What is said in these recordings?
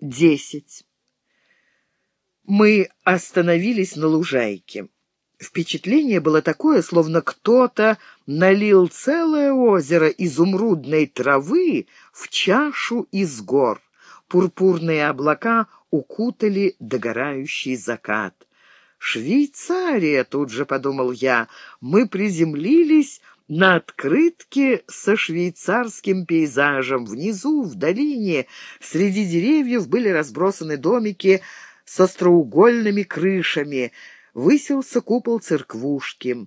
Десять. Мы остановились на лужайке. Впечатление было такое, словно кто-то налил целое озеро изумрудной травы в чашу из гор. Пурпурные облака укутали догорающий закат. «Швейцария!» — тут же подумал я. «Мы приземлились на открытке со швейцарским пейзажем. Внизу, в долине, среди деревьев были разбросаны домики с остроугольными крышами. Высился купол церквушки.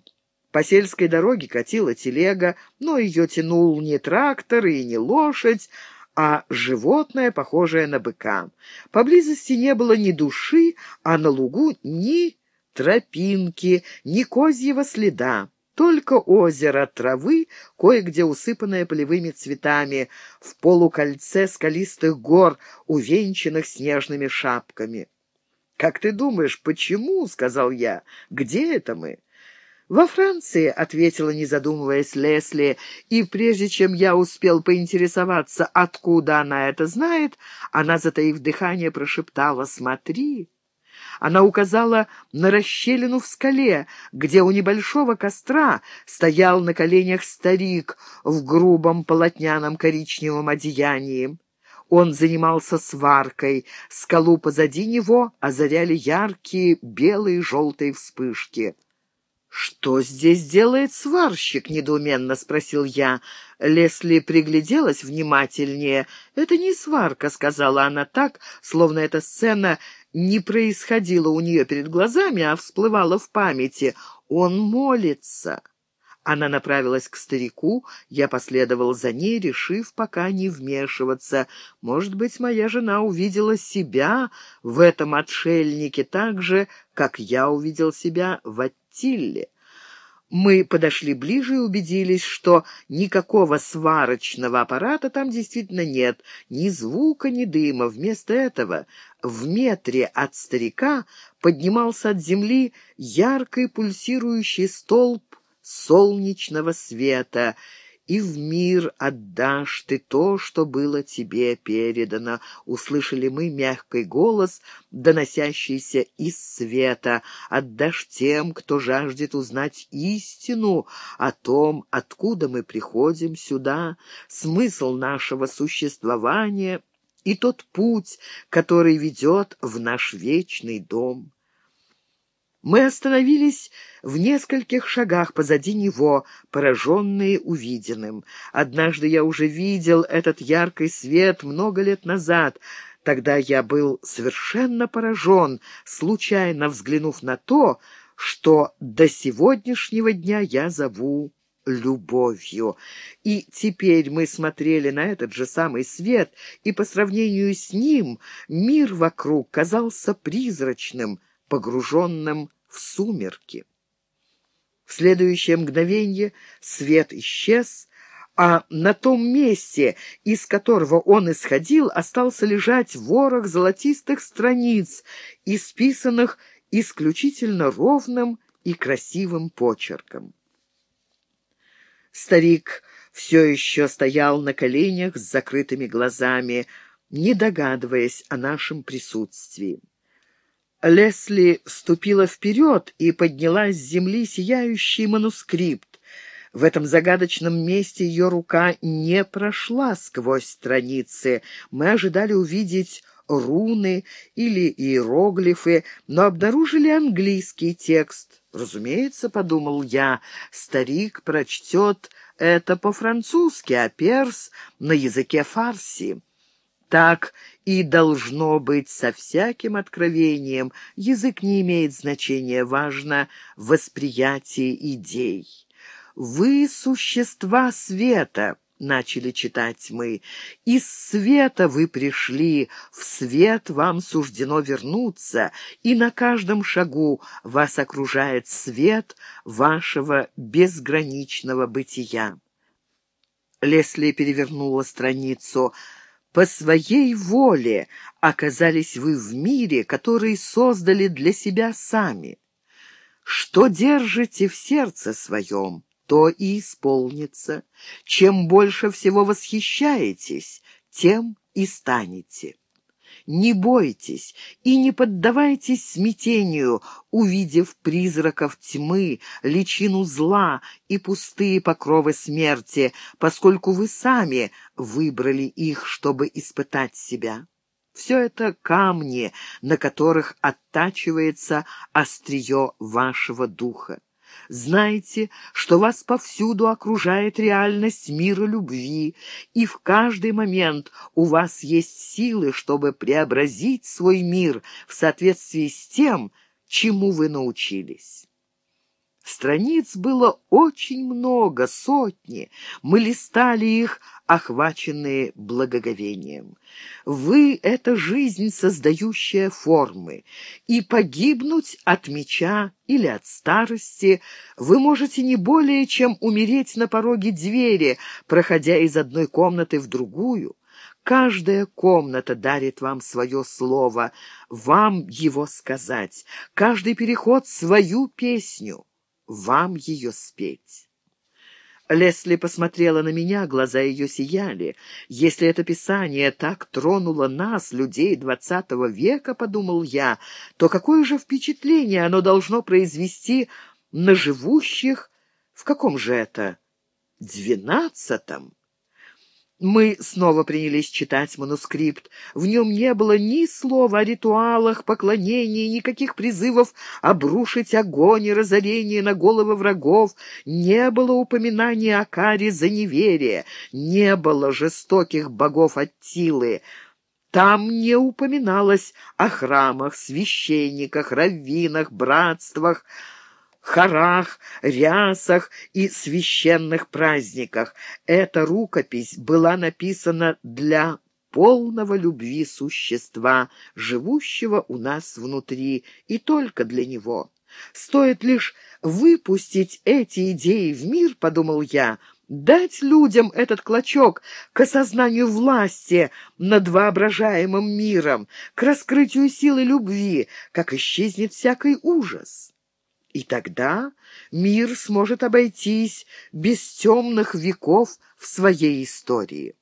По сельской дороге катила телега, но ее тянул не трактор и не лошадь, а животное, похожее на быка. Поблизости не было ни души, а на лугу ни тропинки, ни козьего следа. Только озеро травы, кое-где усыпанное полевыми цветами, в полукольце скалистых гор, увенчанных снежными шапками. «Как ты думаешь, почему?» — сказал я. «Где это мы?» «Во Франции», — ответила, не задумываясь, Лесли, и прежде чем я успел поинтересоваться, откуда она это знает, она, затаив дыхание, прошептала «Смотри». Она указала на расщелину в скале, где у небольшого костра стоял на коленях старик в грубом полотняном коричневом одеянии. Он занимался сваркой, скалу позади него озаряли яркие белые и желтые вспышки. «Что здесь делает сварщик?» — недоуменно спросил я. Лесли пригляделась внимательнее. «Это не сварка», — сказала она так, словно эта сцена не происходила у нее перед глазами, а всплывала в памяти. «Он молится». Она направилась к старику, я последовал за ней, решив пока не вмешиваться. Может быть, моя жена увидела себя в этом отшельнике так же, как я увидел себя в Аттилле. Мы подошли ближе и убедились, что никакого сварочного аппарата там действительно нет, ни звука, ни дыма. Вместо этого в метре от старика поднимался от земли яркий пульсирующий столб солнечного света, и в мир отдашь ты то, что было тебе передано. Услышали мы мягкий голос, доносящийся из света. Отдашь тем, кто жаждет узнать истину о том, откуда мы приходим сюда, смысл нашего существования и тот путь, который ведет в наш вечный дом. Мы остановились в нескольких шагах позади него, пораженные увиденным. Однажды я уже видел этот яркий свет много лет назад. Тогда я был совершенно поражен, случайно взглянув на то, что до сегодняшнего дня я зову любовью. И теперь мы смотрели на этот же самый свет, и по сравнению с ним мир вокруг казался призрачным — погруженным в сумерки. В следующее мгновение свет исчез, а на том месте, из которого он исходил, остался лежать ворох золотистых страниц, исписанных исключительно ровным и красивым почерком. Старик все еще стоял на коленях с закрытыми глазами, не догадываясь о нашем присутствии. Лесли ступила вперед и подняла с земли сияющий манускрипт. В этом загадочном месте ее рука не прошла сквозь страницы. Мы ожидали увидеть руны или иероглифы, но обнаружили английский текст. Разумеется, подумал я, старик прочтет это по-французски, а перс — на языке фарси. Так и должно быть со всяким откровением. Язык не имеет значения, важно восприятие идей. «Вы — существа света», — начали читать мы. «Из света вы пришли, в свет вам суждено вернуться, и на каждом шагу вас окружает свет вашего безграничного бытия». Лесли перевернула страницу — по своей воле оказались вы в мире, который создали для себя сами. Что держите в сердце своем, то и исполнится. Чем больше всего восхищаетесь, тем и станете. Не бойтесь и не поддавайтесь смятению, увидев призраков тьмы, личину зла и пустые покровы смерти, поскольку вы сами выбрали их, чтобы испытать себя. Все это камни, на которых оттачивается острие вашего духа. Знайте, что вас повсюду окружает реальность мира любви, и в каждый момент у вас есть силы, чтобы преобразить свой мир в соответствии с тем, чему вы научились. Страниц было очень много, сотни. Мы листали их, охваченные благоговением. Вы — это жизнь, создающая формы, и погибнуть от меча или от старости вы можете не более, чем умереть на пороге двери, проходя из одной комнаты в другую. Каждая комната дарит вам свое слово, вам его сказать, каждый переход — свою песню вам ее спеть. Лесли посмотрела на меня, глаза ее сияли. «Если это писание так тронуло нас, людей двадцатого века, — подумал я, — то какое же впечатление оно должно произвести на живущих... В каком же это? Двенадцатом?» Мы снова принялись читать манускрипт. В нем не было ни слова о ритуалах, поклонении, никаких призывов обрушить огонь и разорение на головы врагов, не было упоминания о каре за неверие, не было жестоких богов Аттилы. Там не упоминалось о храмах, священниках, раввинах, братствах, хорах, рясах и священных праздниках. Эта рукопись была написана для полного любви существа, живущего у нас внутри, и только для него. Стоит лишь выпустить эти идеи в мир, подумал я, дать людям этот клочок к осознанию власти над воображаемым миром, к раскрытию силы любви, как исчезнет всякий ужас. И тогда мир сможет обойтись без темных веков в своей истории.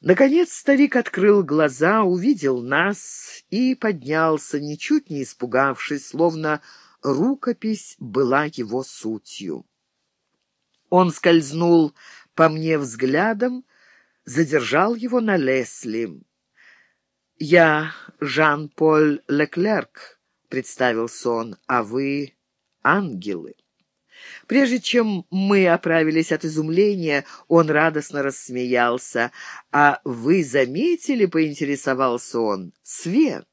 Наконец старик открыл глаза, увидел нас и поднялся, ничуть не испугавшись, словно рукопись была его сутью. Он скользнул по мне взглядом, задержал его на Лесли. «Я Жан-Поль Леклерк», — представился он, — «а вы ангелы». Прежде чем мы оправились от изумления, он радостно рассмеялся. «А вы заметили, — поинтересовался он, — свет?»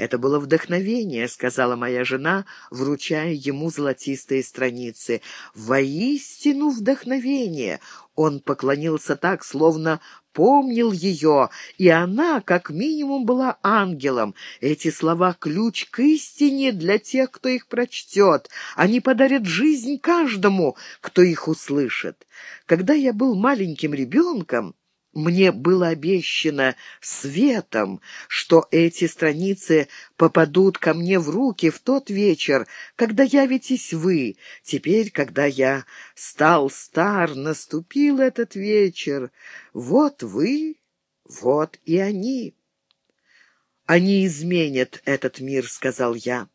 «Это было вдохновение», — сказала моя жена, вручая ему золотистые страницы. «Воистину вдохновение!» Он поклонился так, словно помнил ее, и она, как минимум, была ангелом. Эти слова — ключ к истине для тех, кто их прочтет. Они подарят жизнь каждому, кто их услышит. Когда я был маленьким ребенком... Мне было обещано светом, что эти страницы попадут ко мне в руки в тот вечер, когда явитесь вы. Теперь, когда я стал стар, наступил этот вечер. Вот вы, вот и они. «Они изменят этот мир», — сказал я.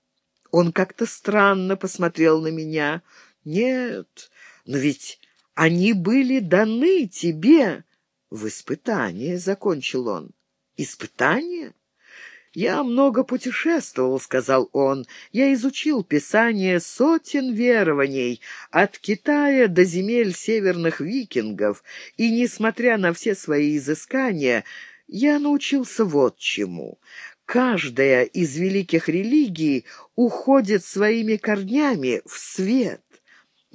Он как-то странно посмотрел на меня. «Нет, но ведь они были даны тебе». «В испытание», — закончил он. «Испытание?» «Я много путешествовал», — сказал он. «Я изучил писание сотен верований, от Китая до земель северных викингов, и, несмотря на все свои изыскания, я научился вот чему. Каждая из великих религий уходит своими корнями в свет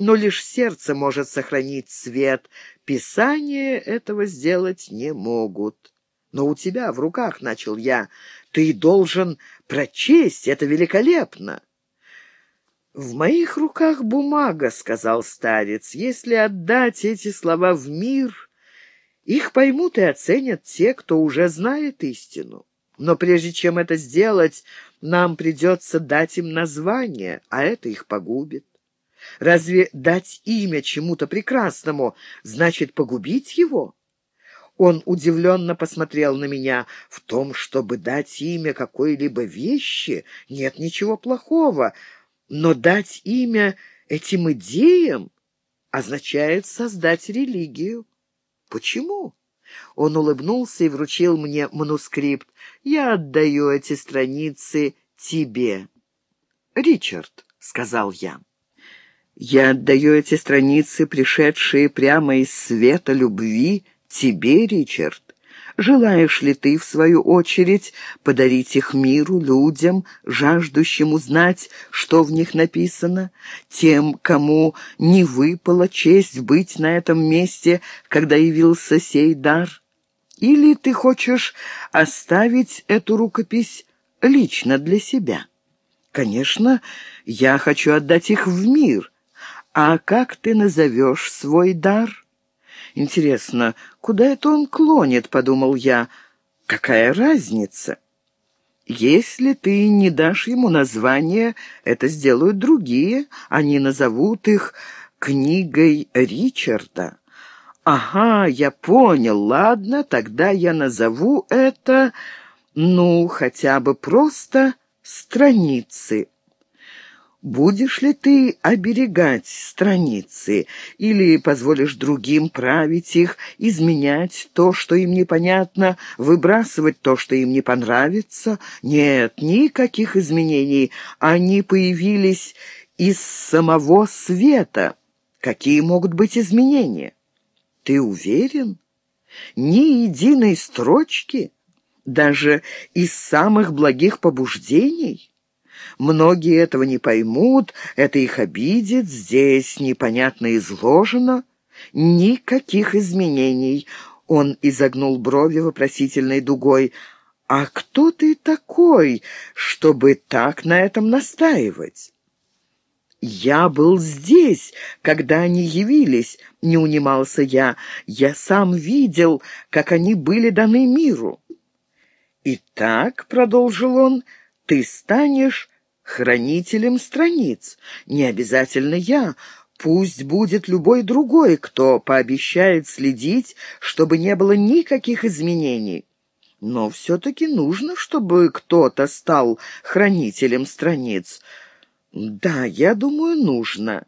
но лишь сердце может сохранить свет. Писания этого сделать не могут. Но у тебя в руках, — начал я, — ты должен прочесть, это великолепно. «В моих руках бумага», — сказал старец. «Если отдать эти слова в мир, их поймут и оценят те, кто уже знает истину. Но прежде чем это сделать, нам придется дать им название, а это их погубит. Разве дать имя чему-то прекрасному значит погубить его? Он удивленно посмотрел на меня. В том, чтобы дать имя какой-либо вещи, нет ничего плохого. Но дать имя этим идеям означает создать религию. Почему? Он улыбнулся и вручил мне манускрипт. «Я отдаю эти страницы тебе». «Ричард», — сказал я. «Я отдаю эти страницы, пришедшие прямо из света любви, тебе, Ричард. Желаешь ли ты, в свою очередь, подарить их миру, людям, жаждущим узнать, что в них написано, тем, кому не выпала честь быть на этом месте, когда явился сей дар? Или ты хочешь оставить эту рукопись лично для себя? Конечно, я хочу отдать их в мир. А как ты назовешь свой дар?» «Интересно, куда это он клонит?» — подумал я. «Какая разница?» «Если ты не дашь ему название, это сделают другие. Они назовут их книгой Ричарда». «Ага, я понял. Ладно, тогда я назову это, ну, хотя бы просто страницы». Будешь ли ты оберегать страницы или позволишь другим править их, изменять то, что им непонятно, выбрасывать то, что им не понравится? Нет, никаких изменений. Они появились из самого света. Какие могут быть изменения? Ты уверен? Ни единой строчки? Даже из самых благих побуждений? Многие этого не поймут, это их обидит, здесь непонятно изложено. Никаких изменений. Он изогнул брови вопросительной дугой. «А кто ты такой, чтобы так на этом настаивать?» «Я был здесь, когда они явились», — не унимался я. «Я сам видел, как они были даны миру». «Итак», — продолжил он, — «ты станешь хранителем страниц. Не обязательно я, пусть будет любой другой, кто пообещает следить, чтобы не было никаких изменений. Но все-таки нужно, чтобы кто-то стал хранителем страниц. Да, я думаю, нужно.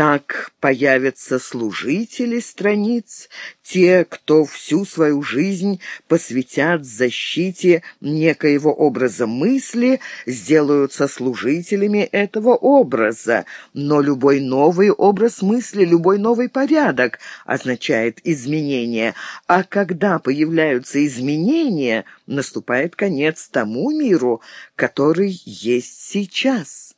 Так появятся служители страниц, те, кто всю свою жизнь посвятят защите некоего образа мысли, сделаются служителями этого образа. Но любой новый образ мысли, любой новый порядок означает изменение. А когда появляются изменения, наступает конец тому миру, который есть сейчас.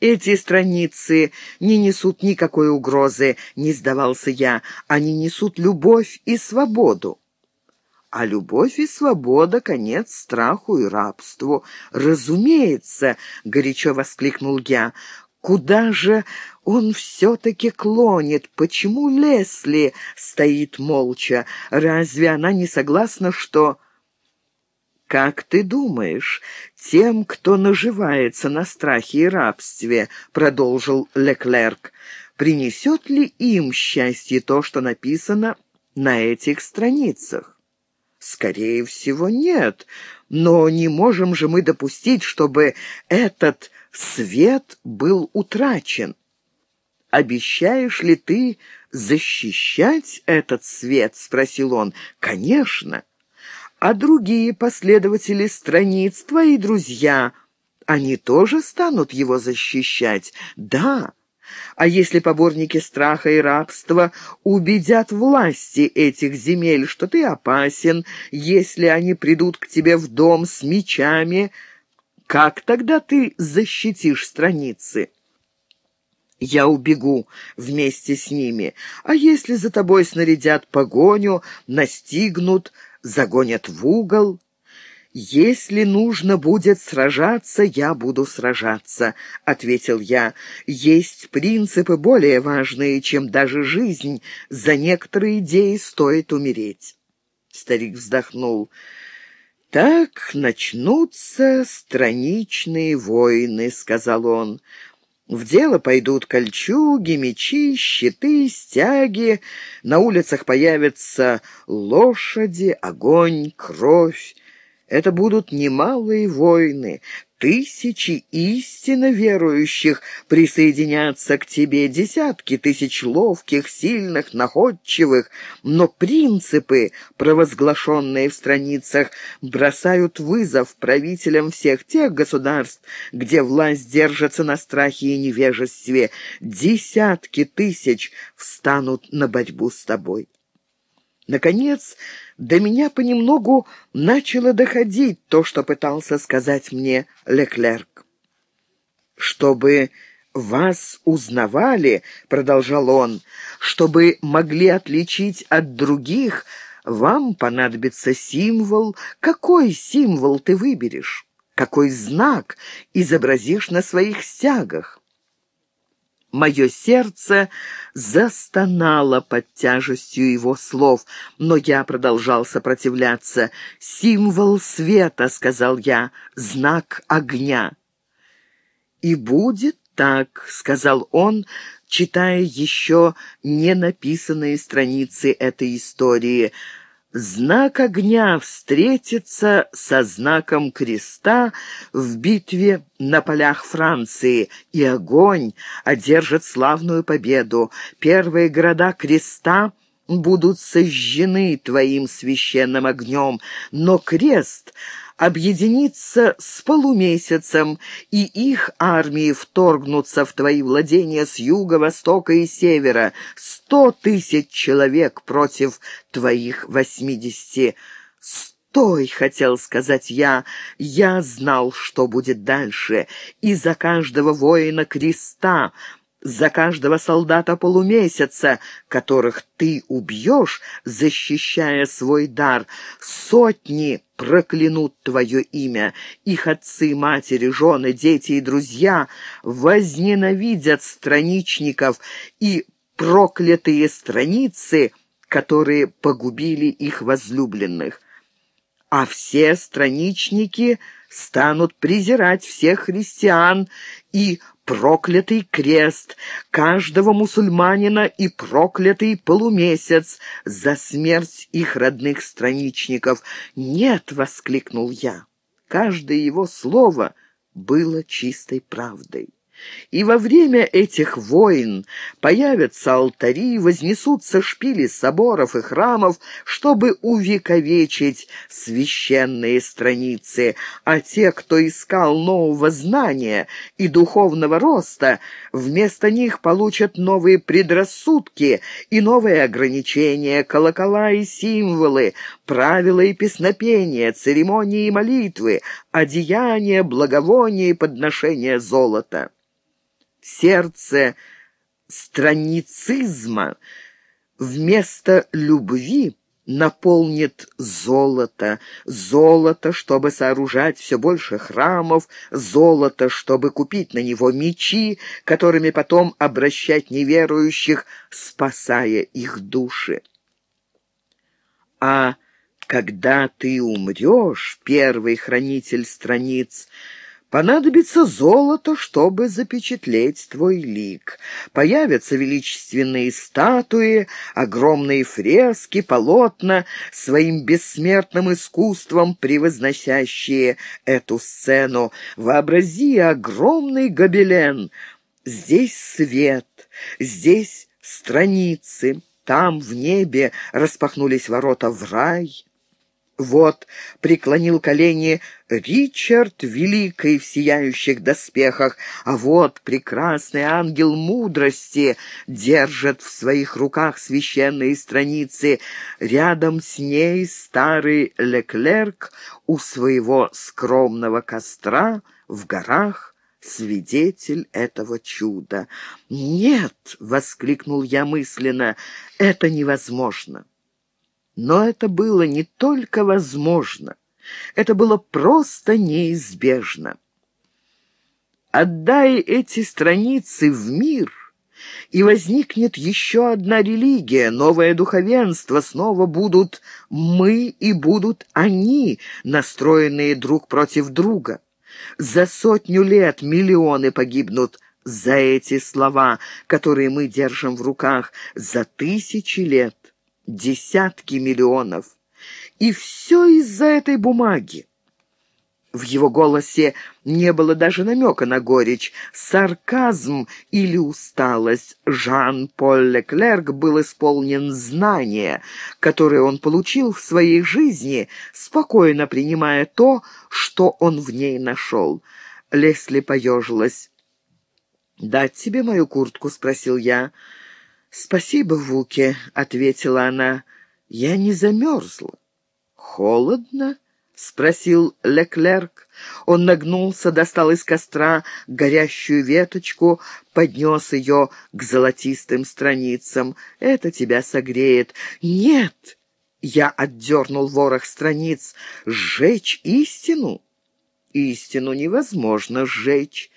«Эти страницы не несут никакой угрозы», — не сдавался я. «Они несут любовь и свободу». А любовь и свобода — конец страху и рабству. «Разумеется», — горячо воскликнул я, — «куда же он все-таки клонит? Почему Лесли стоит молча? Разве она не согласна, что...» «Как ты думаешь, тем, кто наживается на страхе и рабстве, — продолжил Леклерк, — принесет ли им счастье то, что написано на этих страницах? Скорее всего, нет, но не можем же мы допустить, чтобы этот свет был утрачен. «Обещаешь ли ты защищать этот свет?» — спросил он. «Конечно. А другие последователи страниц, твои друзья, они тоже станут его защищать? Да. А если поборники страха и рабства убедят власти этих земель, что ты опасен, если они придут к тебе в дом с мечами, как тогда ты защитишь страницы?» я убегу вместе с ними. А если за тобой снарядят погоню, настигнут, загонят в угол. «Если нужно будет сражаться, я буду сражаться», — ответил я. «Есть принципы более важные, чем даже жизнь. За некоторые идеи стоит умереть». Старик вздохнул. «Так начнутся страничные войны», — сказал он. В дело пойдут кольчуги, мечи, щиты, стяги. На улицах появятся лошади, огонь, кровь. Это будут немалые войны. Тысячи истинно верующих присоединятся к тебе, десятки тысяч ловких, сильных, находчивых, но принципы, провозглашенные в страницах, бросают вызов правителям всех тех государств, где власть держится на страхе и невежестве. Десятки тысяч встанут на борьбу с тобой. Наконец, до меня понемногу начало доходить то, что пытался сказать мне Леклерк. «Чтобы вас узнавали, — продолжал он, — чтобы могли отличить от других, вам понадобится символ. Какой символ ты выберешь? Какой знак изобразишь на своих стягах? Мое сердце застонало под тяжестью его слов, но я продолжал сопротивляться. «Символ света», — сказал я, — «знак огня». «И будет так», — сказал он, читая еще не написанные страницы этой истории — Знак огня встретится со знаком креста в битве на полях Франции, и огонь одержит славную победу. Первые города креста будут сожжены твоим священным огнем, но крест объединиться с полумесяцем, и их армии вторгнутся в твои владения с юга, востока и севера. Сто тысяч человек против твоих восьмидесяти. «Стой!» — хотел сказать я. Я знал, что будет дальше. И за каждого воина креста за каждого солдата полумесяца, которых ты убьешь, защищая свой дар. Сотни проклянут твое имя. Их отцы, матери, жены, дети и друзья возненавидят страничников и проклятые страницы, которые погубили их возлюбленных. А все страничники станут презирать всех христиан и проклятый крест каждого мусульманина и проклятый полумесяц за смерть их родных страничников. «Нет!» — воскликнул я. Каждое его слово было чистой правдой. И во время этих войн появятся алтари, вознесутся шпили соборов и храмов, чтобы увековечить священные страницы, а те, кто искал нового знания и духовного роста, вместо них получат новые предрассудки и новые ограничения, колокола и символы, правила и песнопения, церемонии и молитвы, одеяния, благовония и подношения золота сердце страницизма вместо любви наполнит золото, золото, чтобы сооружать все больше храмов, золото, чтобы купить на него мечи, которыми потом обращать неверующих, спасая их души. А когда ты умрешь, первый хранитель страниц, Понадобится золото, чтобы запечатлеть твой лик. Появятся величественные статуи, огромные фрески, полотна, своим бессмертным искусством превозносящие эту сцену. Вообрази огромный гобелен. Здесь свет, здесь страницы, там в небе распахнулись ворота в рай. Вот преклонил колени Ричард Великий в сияющих доспехах, а вот прекрасный ангел мудрости держит в своих руках священные страницы. Рядом с ней старый Леклерк у своего скромного костра в горах свидетель этого чуда. «Нет!» — воскликнул я мысленно. «Это невозможно!» Но это было не только возможно, это было просто неизбежно. Отдай эти страницы в мир, и возникнет еще одна религия, новое духовенство, снова будут мы и будут они, настроенные друг против друга. За сотню лет миллионы погибнут за эти слова, которые мы держим в руках за тысячи лет, десятки миллионов. И все из-за этой бумаги. В его голосе не было даже намека на горечь, сарказм или усталость. Жан-Поль Леклерк был исполнен знания, которые он получил в своей жизни, спокойно принимая то, что он в ней нашел. Лесли поежилась. «Дать тебе мою куртку?» — спросил я. «Спасибо, Вуке», — ответила она. «Я не замерзла». «Холодно?» — спросил Леклерк. Он нагнулся, достал из костра горящую веточку, поднес ее к золотистым страницам. «Это тебя согреет». «Нет!» — я отдернул ворох страниц. «Сжечь истину?» «Истину невозможно сжечь.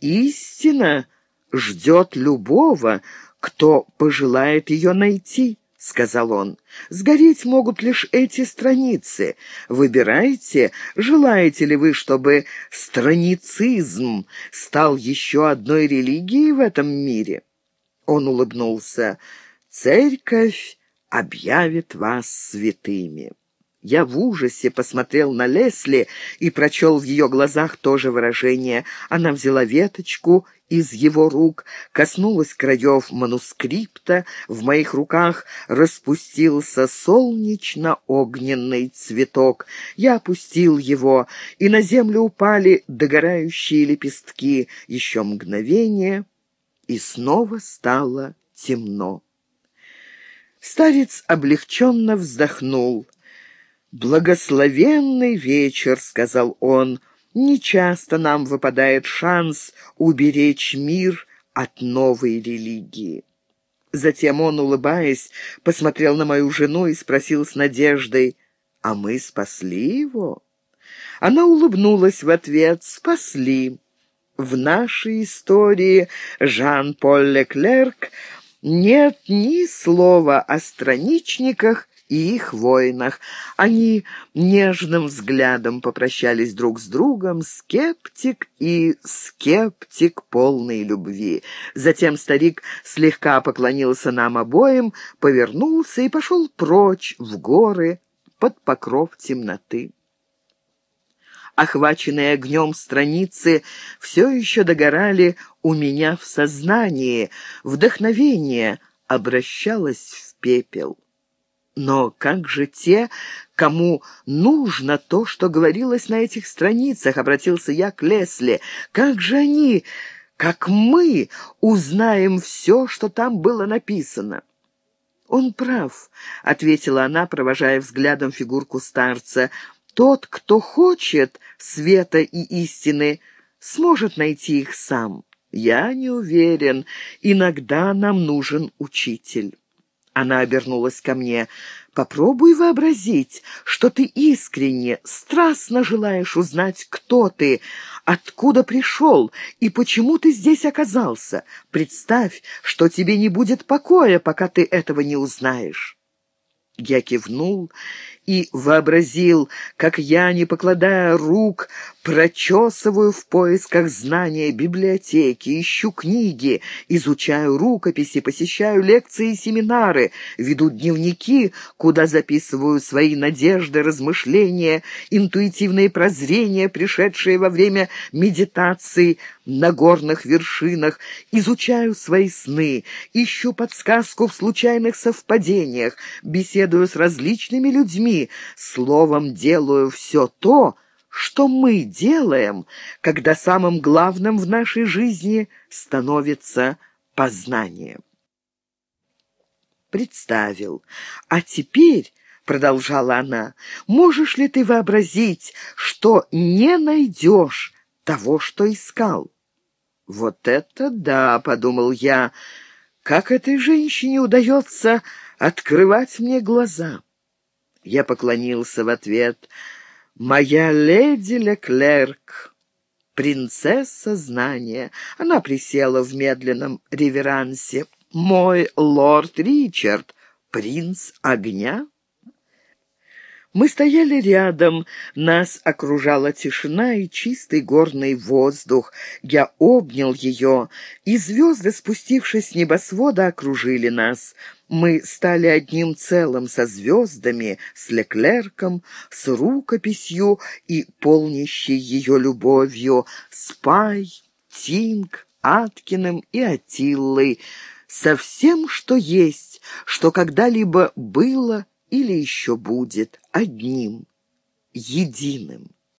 Истина ждет любого, кто пожелает ее найти». — сказал он. «Сгореть могут лишь эти страницы. Выбирайте, желаете ли вы, чтобы страницизм стал еще одной религией в этом мире?» Он улыбнулся. «Церковь объявит вас святыми». Я в ужасе посмотрел на Лесли и прочел в ее глазах то же выражение. Она взяла веточку из его рук, коснулась краев манускрипта, в моих руках распустился солнечно-огненный цветок. Я опустил его, и на землю упали догорающие лепестки. Еще мгновение, и снова стало темно. Старец облегченно вздохнул — «Благословенный вечер», — сказал он. «Нечасто нам выпадает шанс уберечь мир от новой религии». Затем он, улыбаясь, посмотрел на мою жену и спросил с надеждой, «А мы спасли его?» Она улыбнулась в ответ, «Спасли». В нашей истории Жан-Поль Леклерк нет ни слова о страничниках и их воинах. Они нежным взглядом попрощались друг с другом, скептик и скептик полной любви. Затем старик слегка поклонился нам обоим, повернулся и пошел прочь в горы под покров темноты. Охваченные огнем страницы все еще догорали у меня в сознании, вдохновение обращалось в пепел. Но как же те, кому нужно то, что говорилось на этих страницах, обратился я к Лесли, как же они, как мы, узнаем все, что там было написано? «Он прав», — ответила она, провожая взглядом фигурку старца. «Тот, кто хочет света и истины, сможет найти их сам. Я не уверен. Иногда нам нужен учитель». Она обернулась ко мне. «Попробуй вообразить, что ты искренне, страстно желаешь узнать, кто ты, откуда пришел и почему ты здесь оказался. Представь, что тебе не будет покоя, пока ты этого не узнаешь». Я кивнул и вообразил, как я, не покладая рук, прочесываю в поисках знания библиотеки, ищу книги, изучаю рукописи, посещаю лекции и семинары, веду дневники, куда записываю свои надежды, размышления, интуитивные прозрения, пришедшие во время медитации на горных вершинах, изучаю свои сны, ищу подсказку в случайных совпадениях, беседую с различными людьми, словом, делаю все то, что мы делаем, когда самым главным в нашей жизни становится познание. Представил. А теперь, — продолжала она, — можешь ли ты вообразить, что не найдешь того, что искал? Вот это да, — подумал я, — как этой женщине удается открывать мне глаза. Я поклонился в ответ. «Моя леди Леклерк, принцесса знания». Она присела в медленном реверансе. «Мой лорд Ричард, принц огня?» Мы стояли рядом, нас окружала тишина и чистый горный воздух. Я обнял ее, и звезды, спустившись с небосвода, окружили нас. Мы стали одним целым со звездами, с Леклерком, с рукописью и полнящей ее любовью, с Пай, Тинг, Аткиным и Атиллой, со всем, что есть, что когда-либо было или еще будет одним, единым.